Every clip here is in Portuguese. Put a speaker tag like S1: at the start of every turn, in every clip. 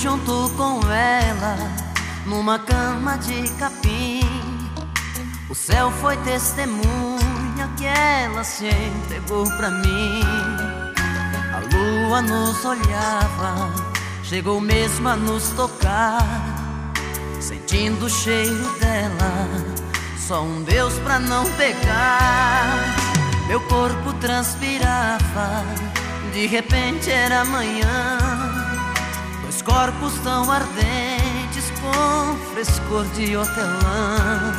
S1: junto com ela numa cama de capim. O céu foi testemunha que ela se entregou pra mim. A lua nos olhava, chegou mesmo a nos tocar, sentindo o cheiro dela. Só um Deus pra não pecar. Meu corpo transpirava, de repente era manhã. Dois corpos tão ardentes com frescor de hortelã.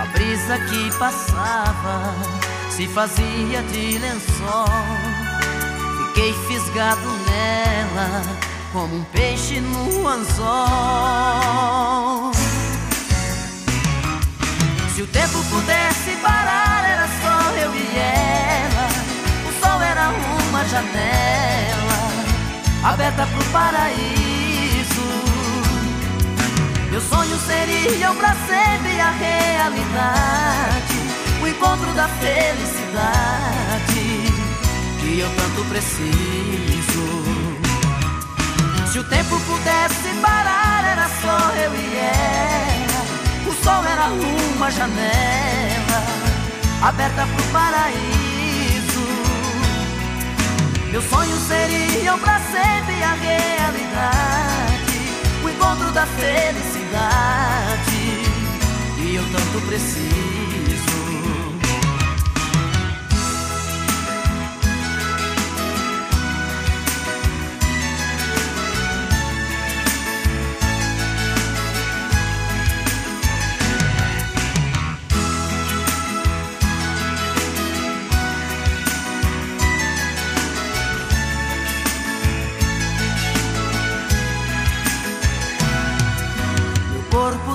S1: A brisa que passava se fazia de lençol. Fiquei fisgado nela como um peixe no anzol. Se o tempo pudesse parar, era só eu e ela. O sol era uma janela aberta pro paraíso. Meus sonhos seriam pra sempre a realidade, o encontro da felicidade que eu tanto preciso. Se o tempo pudesse parar, era só eu e ela. O sol era uma janela aberta pro paraíso. Meus sonhos seriam pra sempre a realidade, o encontro da felicidade que eu tanto preciso.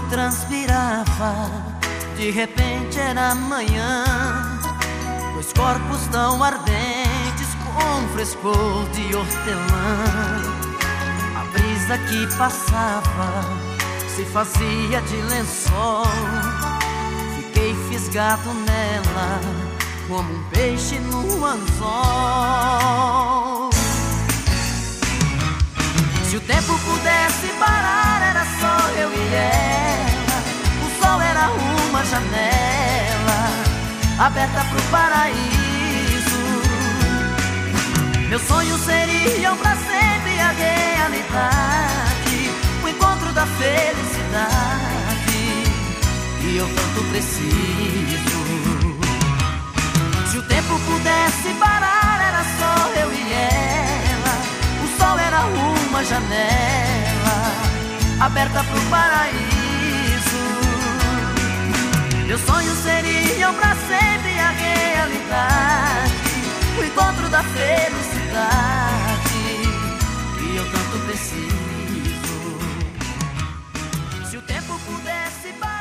S1: Transpirava, de repente era manhã. Dois corpos tão ardentes com frescor de hortelã. A brisa que passava se fazia de lençol. Fiquei fisgado nela como um peixe no anzol. Aberta pro paraíso. Meus sonhos seriam pra sempre a realidade, o encontro da felicidade que eu tanto preciso. Se o tempo pudesse parar, era só eu e ela. O sol era uma janela aberta pro paraíso. Meus sonhos seriam da felicidade que eu tanto preciso. Se o tempo pudesse parar.